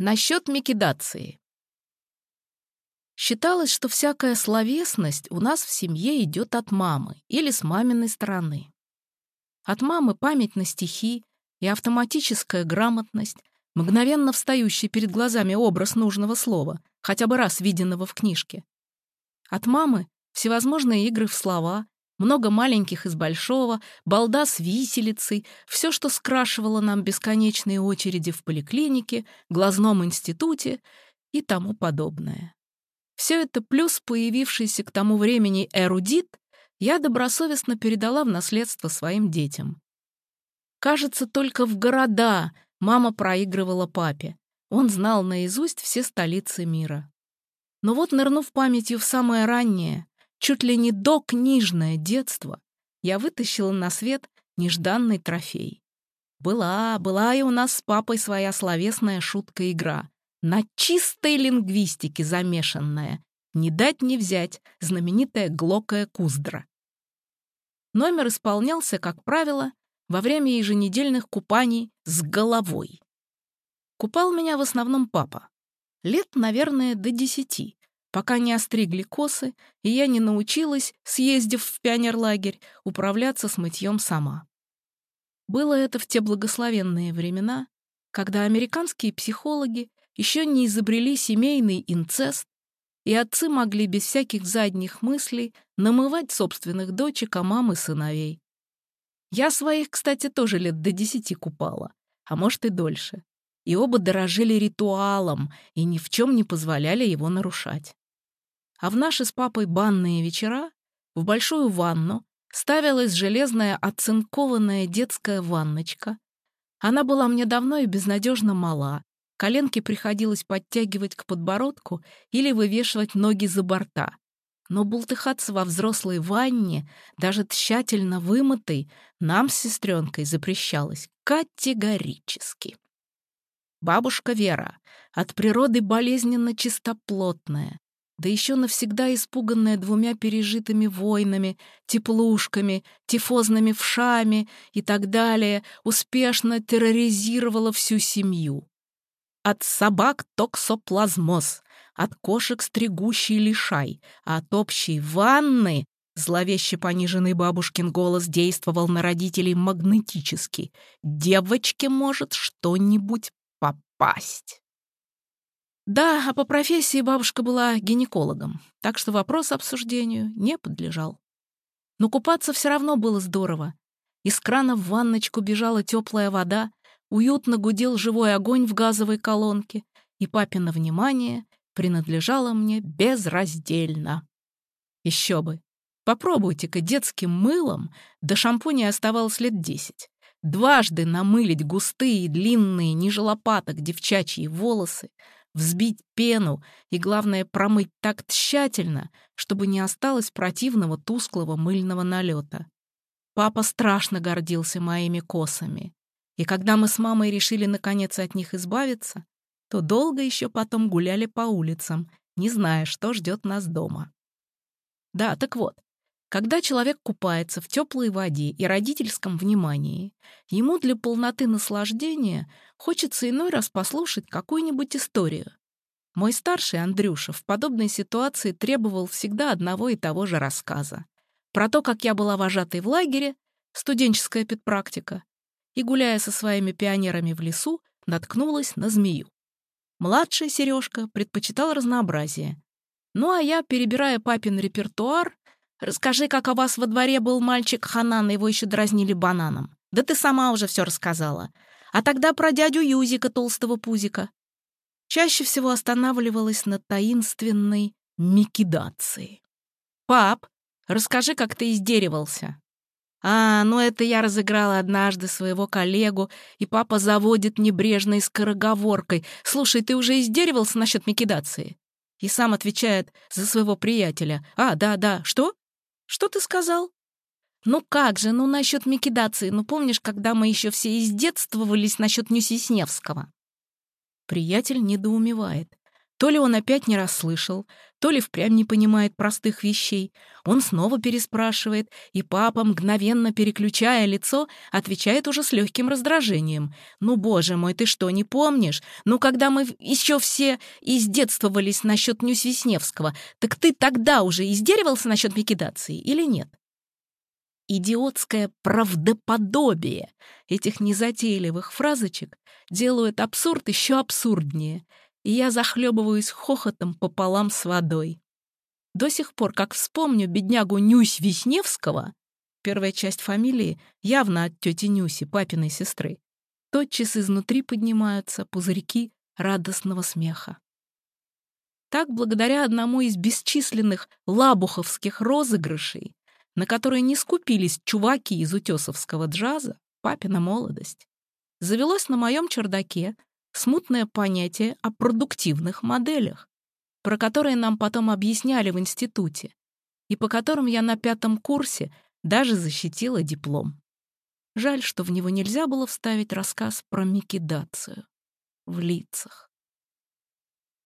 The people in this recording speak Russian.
Насчет микидации. Считалось, что всякая словесность у нас в семье идет от мамы или с маминой стороны. От мамы память на стихи и автоматическая грамотность, мгновенно встающий перед глазами образ нужного слова, хотя бы раз виденного в книжке. От мамы всевозможные игры в слова, много маленьких из большого, балда с виселицей, все, что скрашивало нам бесконечные очереди в поликлинике, глазном институте и тому подобное. Все это плюс появившийся к тому времени эрудит я добросовестно передала в наследство своим детям. Кажется, только в города мама проигрывала папе. Он знал наизусть все столицы мира. Но вот, нырнув памятью в самое раннее, чуть ли не до книжное детство, я вытащила на свет нежданный трофей. Была, была и у нас с папой своя словесная шутка-игра, на чистой лингвистике замешанная, не дать не взять, знаменитая глокая куздра. Номер исполнялся, как правило, во время еженедельных купаний с головой. Купал меня в основном папа. Лет, наверное, до десяти пока не остригли косы, и я не научилась, съездив в пионерлагерь, управляться с мытьем сама. Было это в те благословенные времена, когда американские психологи еще не изобрели семейный инцест, и отцы могли без всяких задних мыслей намывать собственных дочек, а мамы сыновей. Я своих, кстати, тоже лет до десяти купала, а может и дольше. И оба дорожили ритуалом и ни в чем не позволяли его нарушать. А в наши с папой банные вечера в большую ванну ставилась железная оцинкованная детская ванночка. Она была мне давно и безнадежно мала. Коленки приходилось подтягивать к подбородку или вывешивать ноги за борта. Но бултыхаться во взрослой ванне, даже тщательно вымытой, нам с сестренкой запрещалось категорически. Бабушка Вера, от природы болезненно чистоплотная, да еще навсегда испуганная двумя пережитыми войнами, теплушками, тифозными вшами и так далее, успешно терроризировала всю семью. От собак токсоплазмоз, от кошек стригущий лишай, а от общей ванны Зловеще пониженный бабушкин голос действовал на родителей магнетически. Девочке может что-нибудь попасть. Да, а по профессии бабушка была гинекологом, так что вопрос обсуждению не подлежал. Но купаться все равно было здорово. Из крана в ванночку бежала теплая вода, уютно гудел живой огонь в газовой колонке, и папино внимание принадлежало мне безраздельно. Еще бы. Попробуйте-ка детским мылом, до шампуня оставалось лет десять. Дважды намылить густые длинные, ниже лопаток девчачьи волосы — взбить пену и, главное, промыть так тщательно, чтобы не осталось противного тусклого мыльного налета. Папа страшно гордился моими косами. И когда мы с мамой решили наконец от них избавиться, то долго еще потом гуляли по улицам, не зная, что ждет нас дома. Да, так вот, когда человек купается в теплой воде и родительском внимании, ему для полноты наслаждения хочется иной раз послушать какую-нибудь историю. Мой старший Андрюша в подобной ситуации требовал всегда одного и того же рассказа. Про то, как я была вожатой в лагере, студенческая педпрактика, и, гуляя со своими пионерами в лесу, наткнулась на змею. Младшая Сережка предпочитал разнообразие. Ну а я, перебирая папин репертуар, Расскажи, как у вас во дворе был мальчик Ханан, его еще дразнили бананом. Да ты сама уже все рассказала. А тогда про дядю Юзика толстого пузика. Чаще всего останавливалась на таинственной микидации. «Пап, расскажи, как ты издеривался». «А, ну это я разыграла однажды своего коллегу, и папа заводит небрежной скороговоркой. Слушай, ты уже издеривался насчет микидации?» И сам отвечает за своего приятеля. «А, да, да, что? Что ты сказал? Ну как же, ну насчет микидации. Ну помнишь, когда мы еще все издетствовались насчет Нюсисневского? Приятель недоумевает. То ли он опять не расслышал, то ли впрямь не понимает простых вещей. Он снова переспрашивает, и папа, мгновенно переключая лицо, отвечает уже с легким раздражением. «Ну, боже мой, ты что, не помнишь? Ну, когда мы еще все издетствовались насчет Нюсь Весневского, так ты тогда уже издеривался насчет ликвидации или нет?» идиотское правдоподобие этих незатейливых фразочек делают абсурд еще абсурднее, и я захлебываюсь хохотом пополам с водой. До сих пор, как вспомню беднягу Нюсь Весневского, первая часть фамилии явно от тети Нюси, папиной сестры, тотчас изнутри поднимаются пузырьки радостного смеха. Так, благодаря одному из бесчисленных лабуховских розыгрышей, на которые не скупились чуваки из утесовского джаза, папина молодость, завелось на моем чердаке смутное понятие о продуктивных моделях, про которые нам потом объясняли в институте, и по которым я на пятом курсе даже защитила диплом. Жаль, что в него нельзя было вставить рассказ про микидацию в лицах.